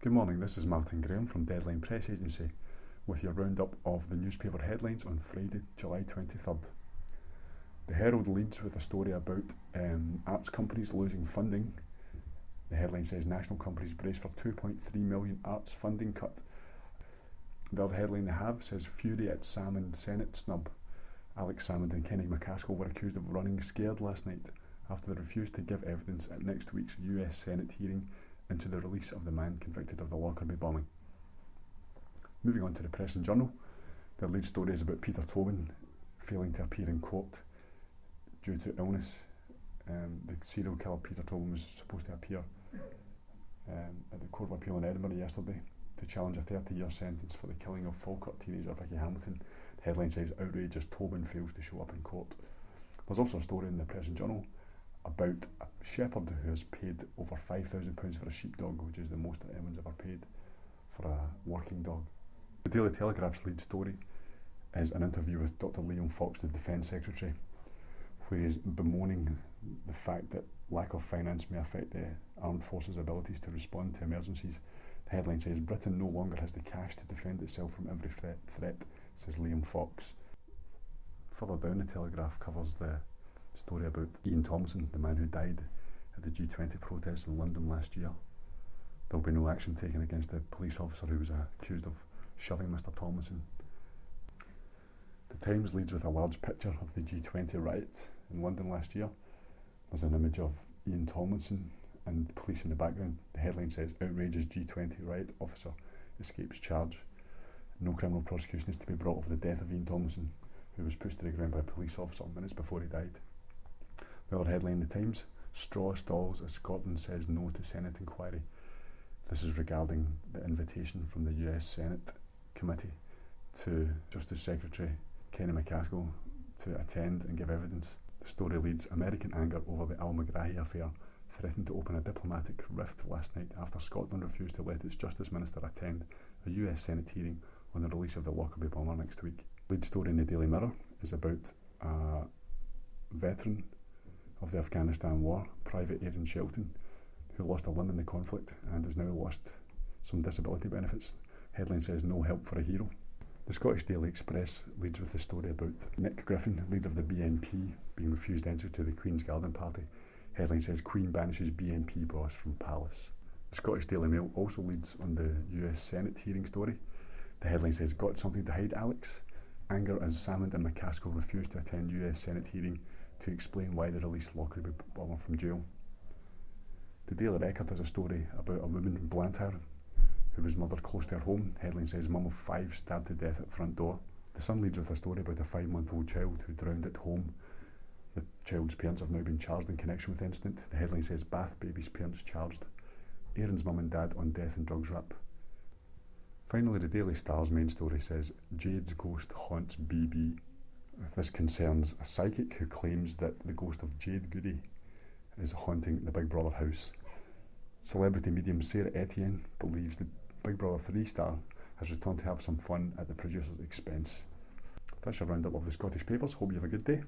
Good morning, this is Martin Graham from Deadline Press Agency with your roundup of the newspaper headlines on Friday, July 23rd. The Herald leads with a story about um, arts companies losing funding. The headline says national companies brace for 2.3 million arts funding cut. The other headline they have says Fury at Salmond Senate snub. Alex Salmond and Kenny MacAskill were accused of running scared last night after they refused to give evidence at next week's US Senate hearing into the release of the man convicted of the Lockerbie bombing. Moving on to the Press and Journal, the lead story is about Peter Tobin failing to appear in court due to illness. Um, the serial killer Peter Tobin was supposed to appear um, at the Court of Appeal in Edinburgh yesterday to challenge a 30 year sentence for the killing of Falkirk teenager Vicky Hamilton. The headline says Outrageous Tobin fails to show up in court. There's also a story in the Press and Journal about a shepherd who has paid over £5,000 for a sheepdog, which is the most that anyone's ever paid for a working dog. The Daily Telegraph's lead story is an interview with Dr. Liam Fox, the Defence Secretary, where he's bemoaning the fact that lack of finance may affect the armed forces' abilities to respond to emergencies. The headline says Britain no longer has the cash to defend itself from every threat, threat says Liam Fox. Further down, the Telegraph covers the story about Ian Thompson, the man who died at the G20 protests in London last year. There will be no action taken against the police officer who was accused of shoving Mr. Thompson. The Times leads with a large picture of the G20 riots in London last year. There's an image of Ian Tomlinson and police in the background. The headline says Outrageous G20 riot officer escapes charge. No criminal prosecution is to be brought over the death of Ian Tomlinson, who was pushed to the ground by a police officer minutes before he died. Other headline in the Times Straw stalls as Scotland says no to Senate inquiry. This is regarding the invitation from the US Senate Committee to Justice Secretary Kenny MacAskill to attend and give evidence. The story leads American anger over the Al Megrahi affair threatened to open a diplomatic rift last night after Scotland refused to let its Justice Minister attend a US Senate hearing on the release of the Lockerbie bomber next week. Lead story in the Daily Mirror is about a veteran of the Afghanistan war, Private Aaron Shelton, who lost a limb in the conflict and has now lost some disability benefits. Headline says no help for a hero. The Scottish Daily Express leads with the story about Nick Griffin, leader of the BNP, being refused entry to the Queen's Garden Party. Headline says Queen banishes BNP boss from palace. The Scottish Daily Mail also leads on the US Senate hearing story. The headline says Got something to hide, Alex? Anger as Salmond and MacAskill refuse to attend US Senate hearing to explain why they released Lockerbie bomber from jail. The Daily Record has a story about a woman in Blantyre who was murdered close to her home. Headline says mum of five stabbed to death at front door. The Sun leads with a story about a five month old child who drowned at home. The child's parents have now been charged in connection with the incident. The headline says Bath baby's parents charged. Aaron's mum and dad on death and drugs rap. Finally, the Daily Star's main story says Jade's ghost haunts BB this concerns a psychic who claims that the ghost of Jade Goody is haunting the Big Brother house. Celebrity medium Sarah Etienne believes the Big Brother 3 star has returned to have some fun at the producer's expense. That's your roundup of the Scottish papers. Hope you have a good day.